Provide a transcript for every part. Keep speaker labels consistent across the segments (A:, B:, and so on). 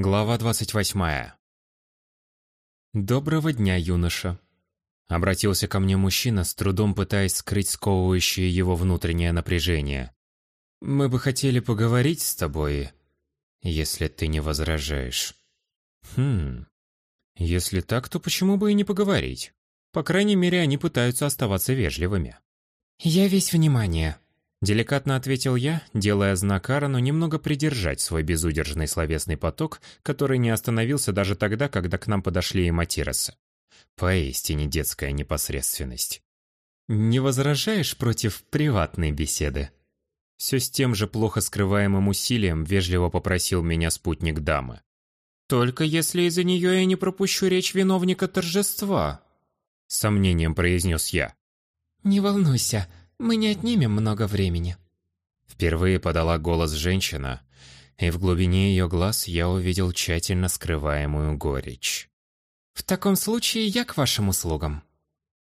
A: Глава 28. «Доброго дня, юноша!» Обратился ко мне мужчина, с трудом пытаясь скрыть сковывающее его внутреннее напряжение. «Мы бы хотели поговорить с тобой, если ты не возражаешь». «Хм... Если так, то почему бы и не поговорить? По крайней мере, они пытаются оставаться вежливыми». «Я весь внимание», Деликатно ответил я, делая знак Аарону немного придержать свой безудержный словесный поток, который не остановился даже тогда, когда к нам подошли и Матиросы. Поистине детская непосредственность. «Не возражаешь против приватной беседы?» Все с тем же плохо скрываемым усилием вежливо попросил меня спутник дамы. «Только если из-за нее я не пропущу речь виновника торжества», — сомнением произнес я.
B: «Не волнуйся, мы не отнимем много времени».
A: Впервые подала голос женщина, и в глубине ее глаз я увидел тщательно скрываемую горечь.
B: «В таком случае я к вашим услугам».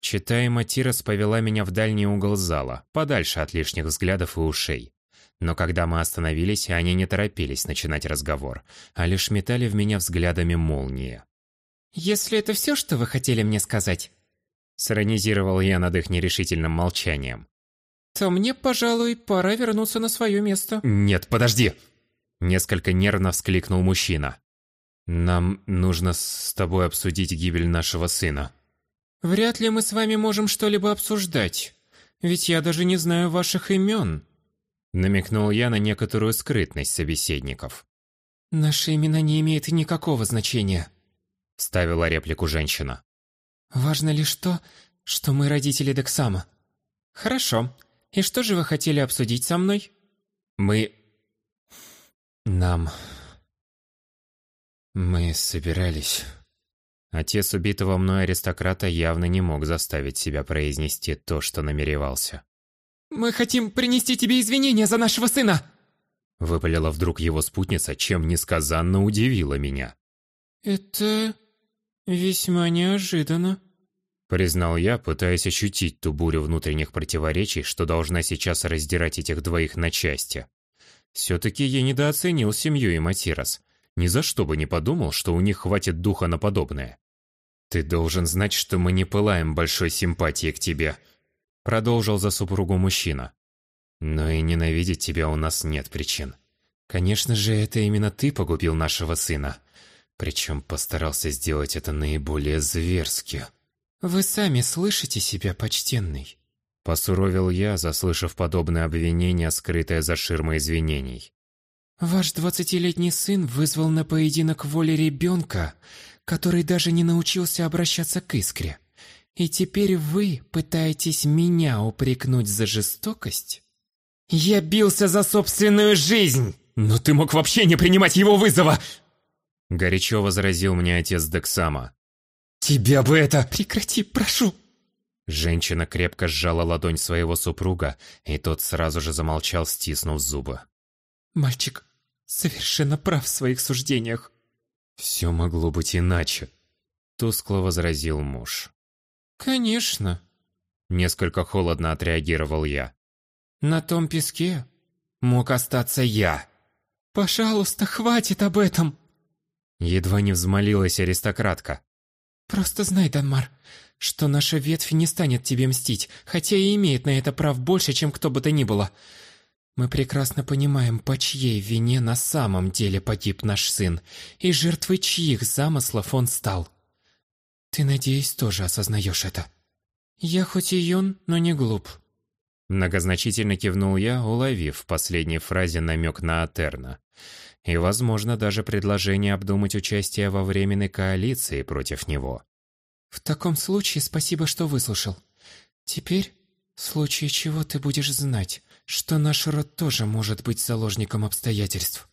A: Читая, Матирос повела меня в дальний угол зала, подальше от лишних взглядов и ушей. Но когда мы остановились, они не торопились начинать разговор, а лишь метали в меня взглядами молнии.
B: «Если это все, что вы хотели мне сказать?»
A: Сиронизировал я над их нерешительным молчанием
B: то мне, пожалуй, пора вернуться на свое место».
A: «Нет, подожди!» Несколько нервно вскликнул мужчина. «Нам нужно с тобой обсудить гибель нашего сына».
B: «Вряд ли мы с вами можем что-либо обсуждать, ведь я даже не знаю ваших имен»,
A: намекнул я на некоторую скрытность собеседников.
B: «Наши имена не имеют никакого значения»,
A: ставила реплику женщина.
B: «Важно лишь то, что мы родители Дексама». «Хорошо. И что же вы хотели обсудить со мной?
A: Мы... Нам... Мы собирались... Отец убитого мной аристократа явно не мог заставить себя произнести то, что намеревался.
B: «Мы хотим принести тебе извинения за нашего сына!»
A: Выпалила вдруг его спутница, чем несказанно удивила меня.
B: «Это весьма неожиданно»,
A: Признал я, пытаясь ощутить ту бурю внутренних противоречий, что должна сейчас раздирать этих двоих на части. Все-таки я недооценил семью и Матирос. Ни за что бы не подумал, что у них хватит духа на подобное. «Ты должен знать, что мы не пылаем большой симпатией к тебе», продолжил за супругу мужчина. «Но и ненавидеть тебя у нас нет причин. Конечно же, это именно ты погубил нашего сына. Причем постарался сделать это наиболее зверски».
B: «Вы сами слышите себя, почтенный?»
A: Посуровил я, заслышав подобное обвинение, скрытое за ширмой извинений.
B: «Ваш двадцатилетний сын вызвал на поединок воли ребенка, который даже не научился обращаться к искре. И теперь вы пытаетесь меня упрекнуть за жестокость?» «Я бился за собственную жизнь!»
A: «Но ты мог вообще не принимать его вызова!» Горячо возразил мне отец Дексама.
B: «Тебя бы это...» «Прекрати, прошу!»
A: Женщина крепко сжала ладонь своего супруга, и тот сразу же замолчал, стиснув зубы.
B: «Мальчик совершенно прав в своих суждениях».
A: «Все могло быть иначе», — тускло возразил муж.
B: «Конечно», —
A: несколько холодно отреагировал я.
B: «На том песке мог остаться я». «Пожалуйста, хватит об этом!»
A: Едва не взмолилась аристократка.
B: «Просто знай, Данмар, что наша ветвь не станет тебе мстить, хотя и имеет на это прав больше, чем кто бы то ни было. Мы прекрасно понимаем, по чьей вине на самом деле погиб наш сын, и жертвой чьих замыслов он стал. Ты, надеюсь, тоже осознаешь это. Я хоть и юн, но не глуп».
A: Многозначительно кивнул я, уловив в последней фразе намек на Атерна и, возможно, даже предложение обдумать участие во временной коалиции против него.
B: «В таком случае спасибо, что выслушал. Теперь, в случае чего ты будешь знать, что наш род тоже может быть заложником обстоятельств».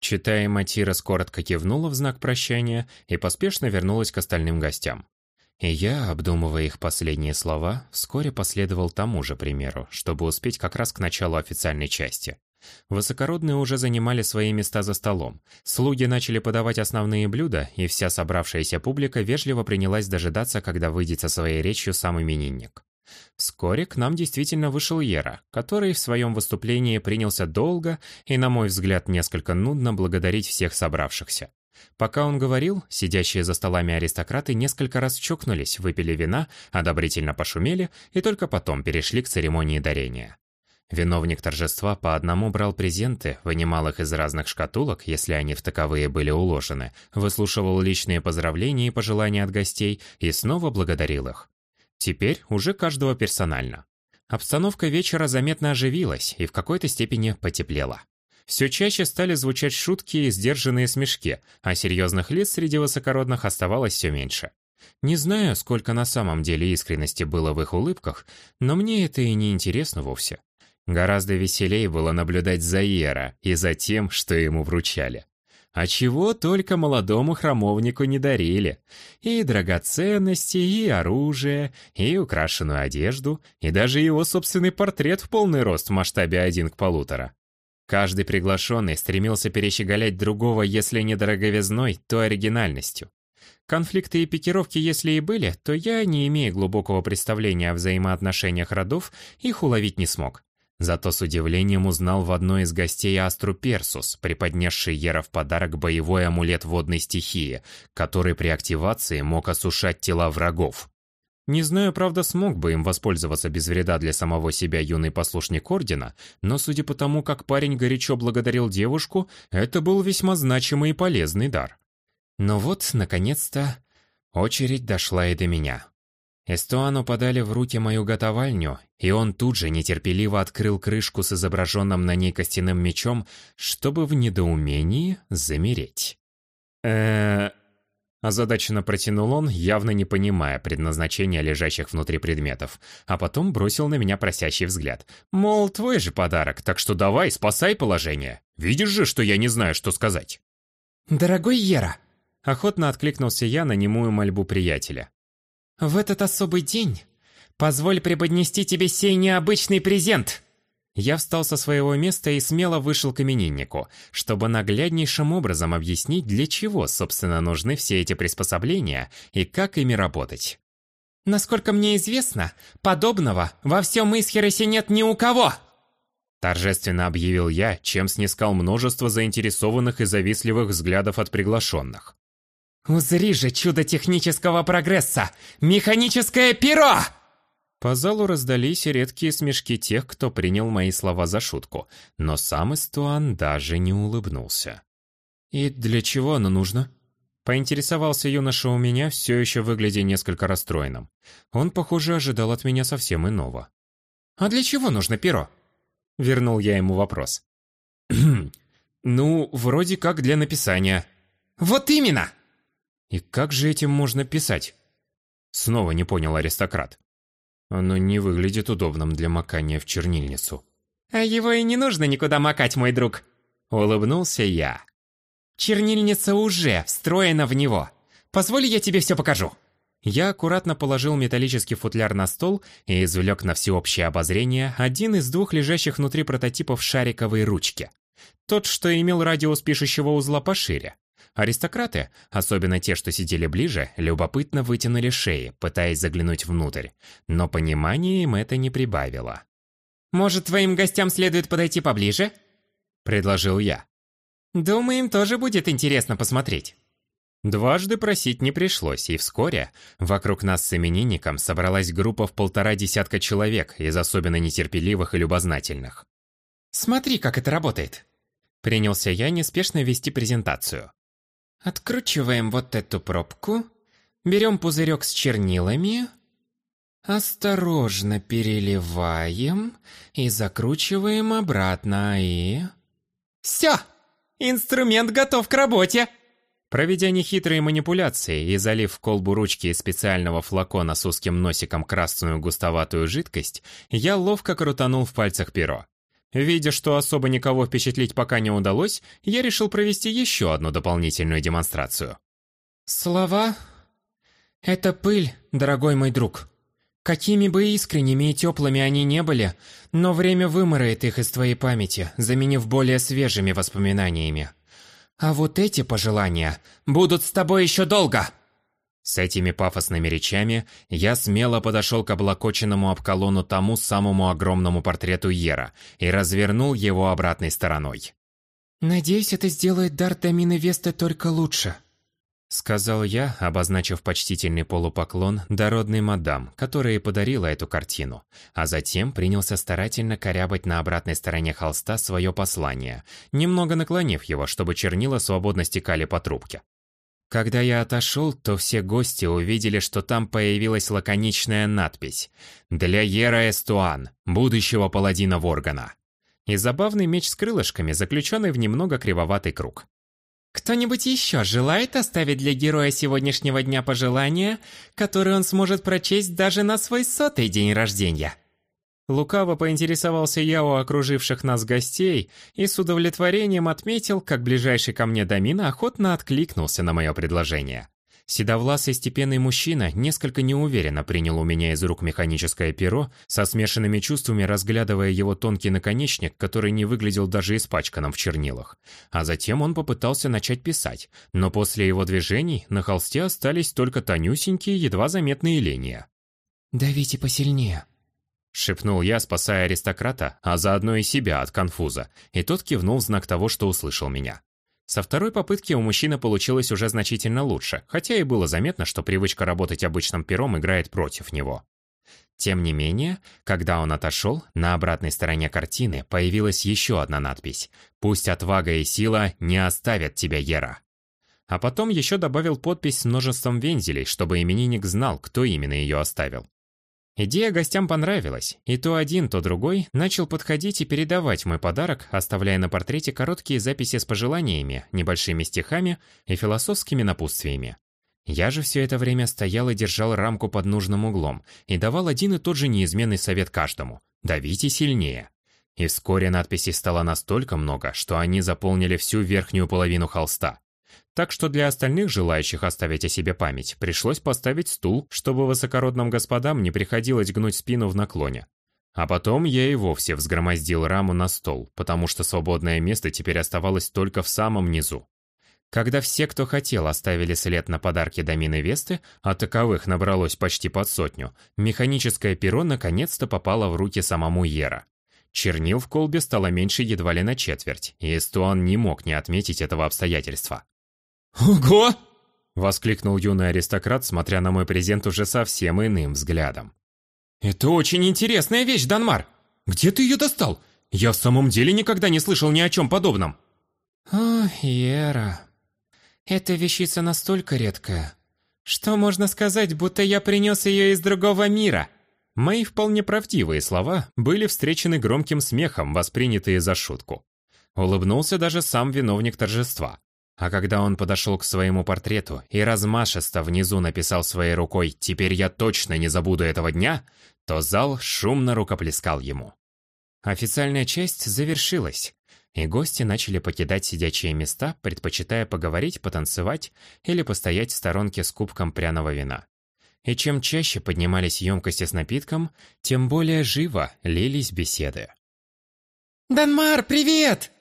A: Читая, Матира коротко кивнула в знак прощания и поспешно вернулась к остальным гостям. И я, обдумывая их последние слова, вскоре последовал тому же примеру, чтобы успеть как раз к началу официальной части. Высокородные уже занимали свои места за столом. Слуги начали подавать основные блюда, и вся собравшаяся публика вежливо принялась дожидаться, когда выйдет со своей речью сам именинник. Вскоре к нам действительно вышел Ера, который в своем выступлении принялся долго и, на мой взгляд, несколько нудно благодарить всех собравшихся. Пока он говорил, сидящие за столами аристократы несколько раз чокнулись, выпили вина, одобрительно пошумели и только потом перешли к церемонии дарения. Виновник торжества по одному брал презенты, вынимал их из разных шкатулок, если они в таковые были уложены, выслушивал личные поздравления и пожелания от гостей и снова благодарил их. Теперь уже каждого персонально. Обстановка вечера заметно оживилась и в какой-то степени потеплела. Все чаще стали звучать шутки и сдержанные смешки, а серьезных лиц среди высокородных оставалось все меньше. Не знаю, сколько на самом деле искренности было в их улыбках, но мне это и не интересно вовсе. Гораздо веселее было наблюдать за Иера и за тем, что ему вручали. А чего только молодому храмовнику не дарили. И драгоценности, и оружие, и украшенную одежду, и даже его собственный портрет в полный рост в масштабе один к полутора. Каждый приглашенный стремился перещеголять другого, если не дороговизной, то оригинальностью. Конфликты и пикировки, если и были, то я, не имея глубокого представления о взаимоотношениях родов, их уловить не смог. Зато с удивлением узнал в одной из гостей Астру Персус, преподнесший Ера в подарок боевой амулет водной стихии, который при активации мог осушать тела врагов. Не знаю, правда, смог бы им воспользоваться без вреда для самого себя юный послушник Ордена, но судя по тому, как парень горячо благодарил девушку, это был весьма значимый и полезный дар. Но вот, наконец-то, очередь дошла и до меня. Эстуану подали в руки мою готовальню, и он тут же нетерпеливо открыл крышку с изображенным на ней костяным мечом, чтобы в недоумении замереть. э Озадаченно протянул он, явно не понимая предназначения лежащих внутри предметов, а потом бросил на меня просящий взгляд. Мол, твой же подарок, так что давай, спасай положение. Видишь же, что я не знаю, что сказать.
B: «Дорогой Ера!»
A: Охотно откликнулся я на немую мольбу приятеля.
B: В этот особый день позволь преподнести тебе сей необычный презент.
A: Я встал со своего места и смело вышел к имениннику, чтобы нагляднейшим образом объяснить, для чего, собственно, нужны все эти приспособления и как ими работать.
B: Насколько мне известно, подобного во всем Исхеросе нет ни у кого.
A: Торжественно объявил я, чем снискал множество заинтересованных и завистливых взглядов от приглашенных.
B: «Узри же чудо технического прогресса! Механическое перо!»
A: По залу раздались редкие смешки тех, кто принял мои слова за шутку, но сам Эстуан даже не улыбнулся. «И для чего оно нужно?» Поинтересовался юноша у меня, все еще выглядя несколько расстроенным. Он, похоже, ожидал от меня совсем иного.
B: «А для чего нужно перо?»
A: Вернул я ему вопрос.
B: «Ну, вроде как для написания». «Вот именно!»
A: И как же этим можно писать? Снова не понял аристократ. Оно не выглядит удобным для макания в чернильницу.
B: А его и не нужно никуда макать, мой друг. Улыбнулся я. Чернильница уже встроена в него. Позволь, я тебе все покажу.
A: Я аккуратно положил металлический футляр на стол и извлек на всеобщее обозрение один из двух лежащих внутри прототипов шариковой ручки. Тот, что имел радиус пишущего узла пошире. Аристократы, особенно те, что сидели ближе, любопытно вытянули шеи, пытаясь заглянуть внутрь, но понимания им это не прибавило.
B: «Может, твоим гостям следует подойти поближе?»
A: – предложил я.
B: «Думаю, им тоже будет интересно посмотреть».
A: Дважды просить не пришлось, и вскоре вокруг нас с именинником собралась группа в полтора десятка человек из особенно нетерпеливых и любознательных.
B: «Смотри, как это работает!»
A: Принялся я неспешно вести презентацию.
B: Откручиваем вот эту пробку, берем пузырек с чернилами, осторожно переливаем и закручиваем обратно, и... Все! Инструмент готов к работе!
A: Проведя нехитрые манипуляции и залив в колбу ручки из специального флакона с узким носиком красную густоватую жидкость, я ловко крутанул в пальцах перо. Видя, что особо никого впечатлить пока не удалось, я решил провести еще одну дополнительную демонстрацию.
B: «Слова — это пыль, дорогой мой друг. Какими бы искренними и теплыми они не были, но время выморает их из твоей памяти, заменив более свежими воспоминаниями. А вот эти пожелания будут с тобой еще долго!»
A: С этими пафосными речами я смело подошел к облокоченному об колонну тому самому огромному портрету Ера и развернул его обратной стороной.
B: «Надеюсь, это сделает дар Дамины Весты только лучше», Сказал я, обозначив почтительный полупоклон дородной мадам, которая подарила эту картину, а затем принялся старательно корябать на обратной стороне холста свое послание, немного наклонив его, чтобы чернила свободно стекали по трубке. Когда я отошел, то все гости увидели, что там появилась лаконичная надпись «Для Ера Эстуан, будущего паладина Воргана» и забавный меч с крылышками, заключенный в немного кривоватый круг. Кто-нибудь еще желает оставить для героя сегодняшнего дня пожелания, которые он сможет прочесть даже на свой сотый день рождения? Лукаво поинтересовался я у окруживших нас гостей и с удовлетворением отметил, как ближайший ко мне Домина охотно откликнулся на мое предложение. Седовласый степенный мужчина несколько неуверенно принял у меня из рук механическое перо, со смешанными чувствами разглядывая его тонкий наконечник, который не выглядел даже испачканным в чернилах. А затем он попытался начать писать, но после его движений на холсте остались только тонюсенькие, едва заметные линии. «Давите посильнее», — шепнул я, спасая аристократа, а заодно и себя от конфуза, и тот кивнул в знак того, что услышал меня. Со второй попытки у мужчины получилось уже значительно лучше, хотя и было заметно, что привычка работать обычным пером играет против него. Тем не менее, когда он отошел, на обратной стороне картины появилась еще одна надпись «Пусть отвага и сила не оставят тебя, Ера». А потом еще добавил подпись с множеством вензелей, чтобы именинник знал, кто именно ее оставил. Идея гостям понравилась, и то один, то другой начал подходить и передавать мой подарок, оставляя на портрете короткие записи с пожеланиями, небольшими стихами и философскими напутствиями. Я же все это время стоял и держал рамку под нужным углом и давал один и тот же неизменный совет каждому – давите сильнее. И вскоре надписей стало настолько много, что они заполнили всю верхнюю половину холста. Так что для остальных желающих оставить о себе память, пришлось поставить стул, чтобы высокородным господам не приходилось гнуть спину в наклоне. А потом я и вовсе взгромоздил раму на стол, потому что свободное место теперь оставалось только в самом низу. Когда все, кто хотел, оставили след на подарки Домины Весты, а таковых набралось почти под сотню, механическое перо наконец-то попало в руки самому Ера. Чернил в колбе стало меньше едва ли на четверть, и Эстуан не мог не отметить этого обстоятельства.
A: «Ого!» — воскликнул юный аристократ, смотря на мой презент уже совсем иным взглядом. «Это очень интересная вещь, Данмар! Где ты ее достал? Я в самом деле никогда не слышал ни о чем подобном!»
B: «О, Ера, эта вещица настолько редкая, что можно сказать, будто я принес ее из другого мира!»
A: Мои вполне правдивые слова были встречены громким смехом, воспринятые за шутку. Улыбнулся даже сам виновник торжества. А когда он подошел к своему портрету и размашисто внизу написал своей рукой «Теперь я точно не забуду этого дня», то зал шумно рукоплескал ему. Официальная часть завершилась, и гости начали покидать сидячие места, предпочитая поговорить, потанцевать или постоять в сторонке с кубком пряного вина. И чем чаще поднимались емкости с напитком, тем более живо лились беседы.
B: «Данмар, привет!»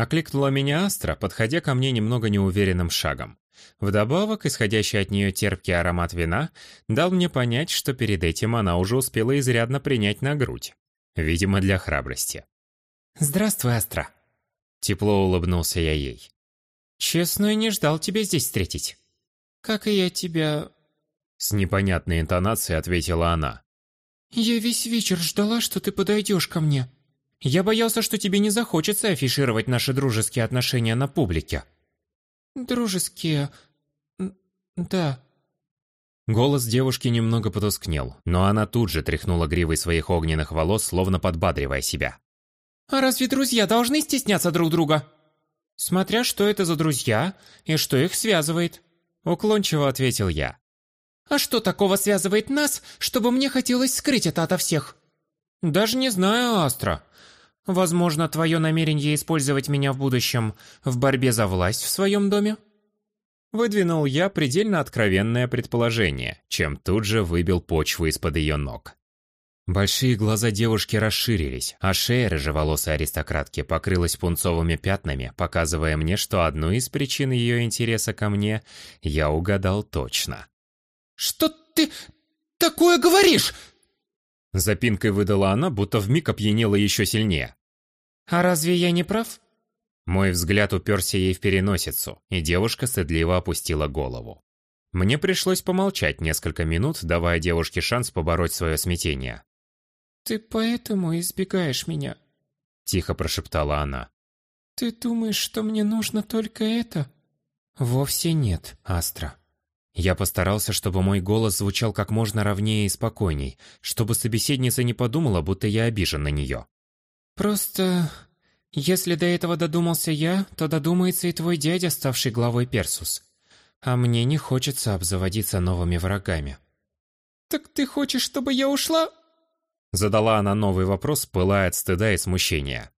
A: Окликнула меня Астра, подходя ко мне немного неуверенным шагом. Вдобавок, исходящий от нее терпкий аромат вина дал мне понять, что перед этим она уже успела изрядно принять на грудь. Видимо, для храбрости.
B: «Здравствуй, Астра!»
A: Тепло улыбнулся я ей.
B: «Честно, не ждал тебя здесь встретить. Как и я тебя...»
A: С непонятной интонацией ответила она.
B: «Я весь вечер ждала, что ты подойдешь ко мне. Я боялся, что тебе не захочется афишировать наши дружеские отношения на публике». «Дружеские... да...»
A: Голос девушки немного потускнел, но она тут же тряхнула гривой своих огненных волос, словно подбадривая себя.
B: «А разве друзья должны стесняться друг друга?» «Смотря что это за друзья и что их связывает», — уклончиво ответил я. «А что такого связывает нас, чтобы мне хотелось скрыть это ото всех?» «Даже не знаю, Астра. Возможно, твое намерение использовать меня в будущем в борьбе за власть в своем доме?»
A: Выдвинул я предельно откровенное предположение, чем тут же выбил почву из-под ее ног. Большие глаза девушки расширились, а шея рыжеволосой аристократки покрылась пунцовыми пятнами, показывая мне, что одну из причин ее интереса ко мне я угадал точно.
B: «Что ты такое говоришь?»
A: Запинкой выдала она, будто вмиг опьянела еще сильнее.
B: «А разве я не прав?»
A: Мой взгляд уперся ей в переносицу, и девушка стыдливо опустила голову. Мне пришлось помолчать несколько минут, давая девушке шанс побороть свое смятение.
B: «Ты поэтому избегаешь меня?»
A: – тихо прошептала она.
B: «Ты думаешь, что мне нужно только это?»
A: «Вовсе нет, Астра». Я постарался, чтобы мой голос звучал как можно ровнее и спокойней, чтобы собеседница не подумала, будто я обижен на нее.
B: «Просто если до этого додумался я, то додумается и твой дядя, ставший главой Персус. А мне не хочется обзаводиться новыми врагами». «Так ты хочешь, чтобы я ушла?»
A: Задала она новый вопрос, пылая от стыда и смущения.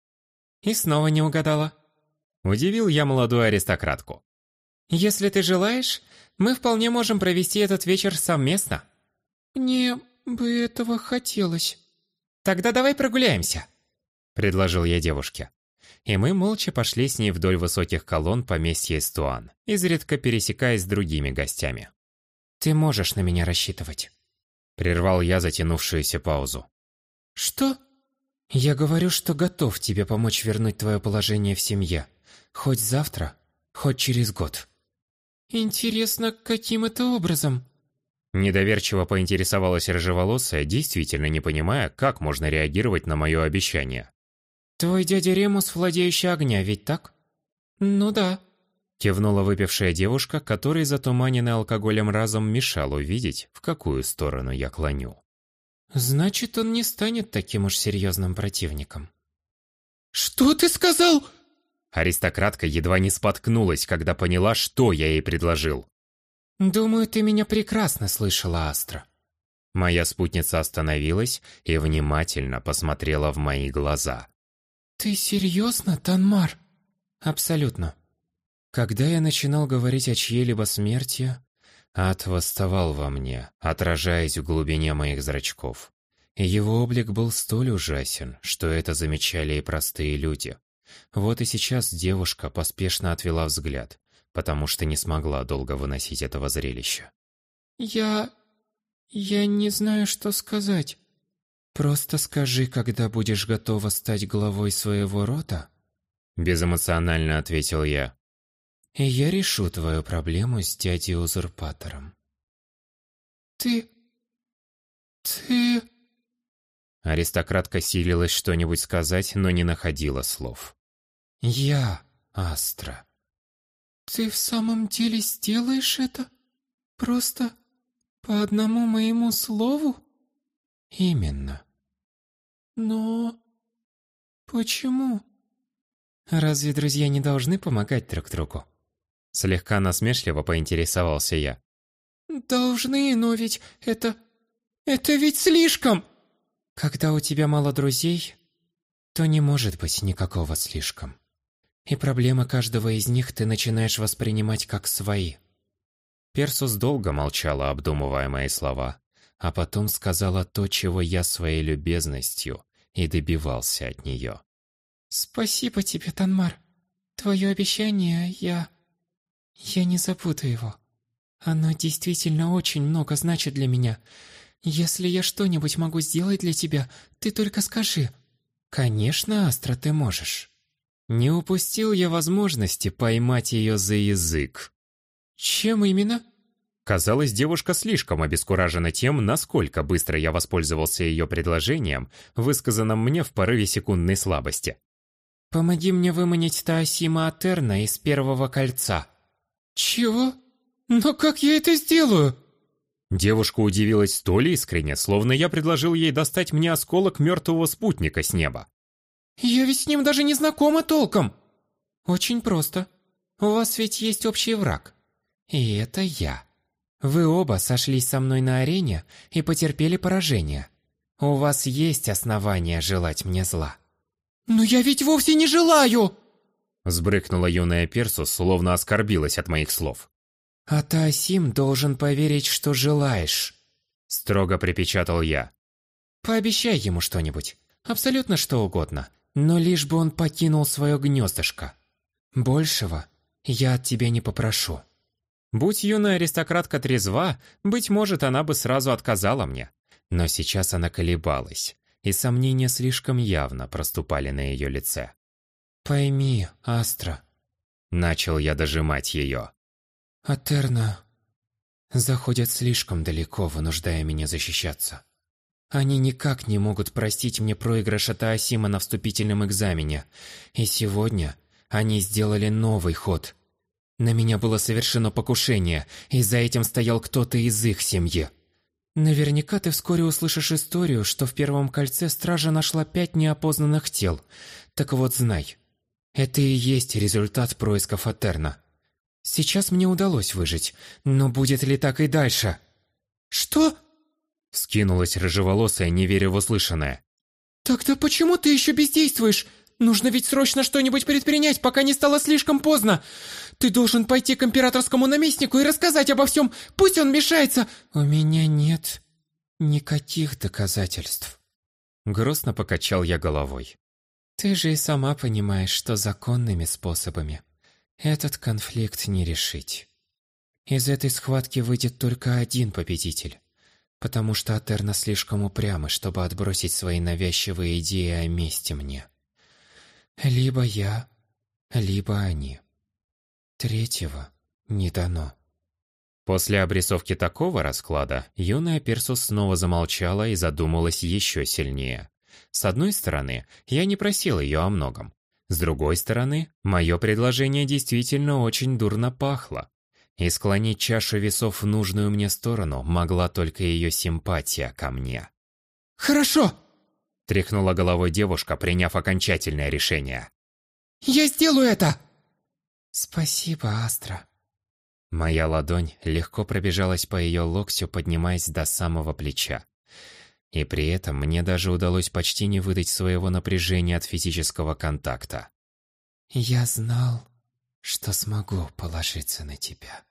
B: «И снова не угадала».
A: Удивил я молодую аристократку.
B: «Если ты желаешь, мы вполне можем провести этот вечер совместно». «Мне бы этого хотелось». «Тогда давай прогуляемся», — предложил я девушке
A: и мы молча пошли с ней вдоль высоких колонн поместья Эстуан, изредка пересекаясь с другими гостями.
B: «Ты можешь на меня рассчитывать», —
A: прервал я затянувшуюся паузу.
B: «Что?» «Я говорю, что готов тебе помочь вернуть твое положение в семье. Хоть завтра, хоть через год». «Интересно, каким это образом?»
A: Недоверчиво поинтересовалась рыжеволосая, действительно не понимая, как можно реагировать на мое обещание.
B: «Твой дядя Ремус, владеющий огня, ведь так?» «Ну да», —
A: кивнула выпившая девушка, которой затуманенный алкоголем разом мешал увидеть, в какую сторону я клоню.
B: «Значит, он не станет таким уж серьезным противником».
C: «Что ты сказал?»
A: Аристократка едва не споткнулась, когда поняла, что я ей предложил.
B: «Думаю, ты меня прекрасно слышала, Астра».
A: Моя спутница остановилась и внимательно посмотрела в мои глаза.
B: «Ты серьезно, Танмар?»
A: «Абсолютно». Когда я начинал говорить о чьей-либо смерти, ад восставал во мне, отражаясь в глубине моих зрачков. Его облик был столь ужасен, что это замечали и простые люди. Вот и сейчас девушка поспешно отвела взгляд, потому что не смогла долго выносить этого зрелища.
B: «Я... я не знаю, что сказать». «Просто скажи, когда будешь готова стать главой своего рода?»
A: Безэмоционально ответил я.
B: «И я решу твою проблему с дядей-узурпатором». «Ты... ты...»
A: Аристократка силилась что-нибудь сказать, но не находила слов.
B: «Я, Астра».
C: «Ты в самом деле сделаешь это? Просто по одному моему слову?»
B: Именно.
C: Но... почему?
B: Разве друзья не должны помогать друг другу?
A: Слегка насмешливо поинтересовался я.
C: Должны, но ведь это... это ведь слишком!
B: Когда у тебя мало друзей, то не может быть никакого слишком. И проблемы каждого из них ты начинаешь воспринимать как свои.
A: Персус долго молчала, обдумывая мои слова а потом сказала то, чего я своей любезностью и добивался от нее.
C: «Спасибо тебе, Танмар. Твое обещание я... я не забуду его. Оно действительно очень много значит для меня. Если я что-нибудь могу сделать для тебя, ты только скажи».
B: «Конечно, Астра, ты можешь». Не упустил я возможности поймать ее за язык.
C: «Чем именно?»
A: Казалось, девушка слишком обескуражена тем, насколько быстро я воспользовался ее предложением, высказанным мне в порыве секундной слабости.
B: «Помоги мне выманить Таосима Атерна из первого кольца».
C: «Чего? Но как я это сделаю?»
A: Девушка удивилась столь искренне, словно я предложил ей достать мне осколок мертвого спутника с неба.
C: «Я ведь с ним даже не знакома толком!»
B: «Очень просто. У вас ведь есть общий враг. И это я». Вы оба сошлись со мной на арене и потерпели поражение. У вас есть основания желать мне зла.
C: Но я ведь вовсе не желаю!
A: Сбрыкнула юная Персус, словно оскорбилась от моих слов.
B: А Таосим должен поверить, что желаешь.
A: Строго припечатал я.
B: Пообещай ему что-нибудь. Абсолютно что угодно. Но лишь бы он покинул свое гнездышко. Большего я от тебя не попрошу.
A: Будь юная аристократка трезва, быть может, она бы сразу отказала мне. Но сейчас она колебалась, и сомнения слишком явно проступали на ее лице.
B: Пойми, Астра.
A: Начал я дожимать ее.
B: Атерна заходят слишком далеко, вынуждая меня защищаться. Они никак не могут простить мне проигрыш от Асима на вступительном экзамене. И сегодня они сделали новый ход. На меня было совершено покушение, и за этим стоял кто-то из их семьи. Наверняка ты вскоре услышишь историю, что в первом кольце стража нашла пять неопознанных тел. Так вот знай, это и есть результат происков Атерна. Сейчас мне удалось выжить, но будет ли так и дальше?
C: Что?
A: Скинулась рыжеволосая, не веря в услышанное.
C: Тогда почему ты еще бездействуешь? Нужно ведь срочно что-нибудь предпринять, пока не стало слишком поздно. Ты должен пойти к императорскому наместнику и рассказать обо всем. Пусть он мешается.
B: У меня нет никаких доказательств.
A: Грустно покачал я головой.
B: Ты же и сама понимаешь, что законными способами этот конфликт не решить. Из этой схватки выйдет только один победитель, потому что Атерна слишком упрямы, чтобы отбросить свои навязчивые идеи о мести мне. Либо я, либо они. Третьего не дано.
A: После обрисовки такого расклада, юная Персус снова замолчала и задумалась еще сильнее. С одной стороны, я не просил ее о многом. С другой стороны, мое предложение действительно очень дурно пахло. И склонить чашу весов в нужную мне сторону могла только ее симпатия ко мне.
C: «Хорошо!»
A: – тряхнула головой девушка, приняв окончательное решение.
C: «Я сделаю это!»
B: «Спасибо, Астра».
A: Моя ладонь легко пробежалась по ее локтю, поднимаясь до самого плеча. И при этом мне даже удалось почти не выдать своего напряжения от физического контакта.
B: «Я знал, что смогу положиться на тебя».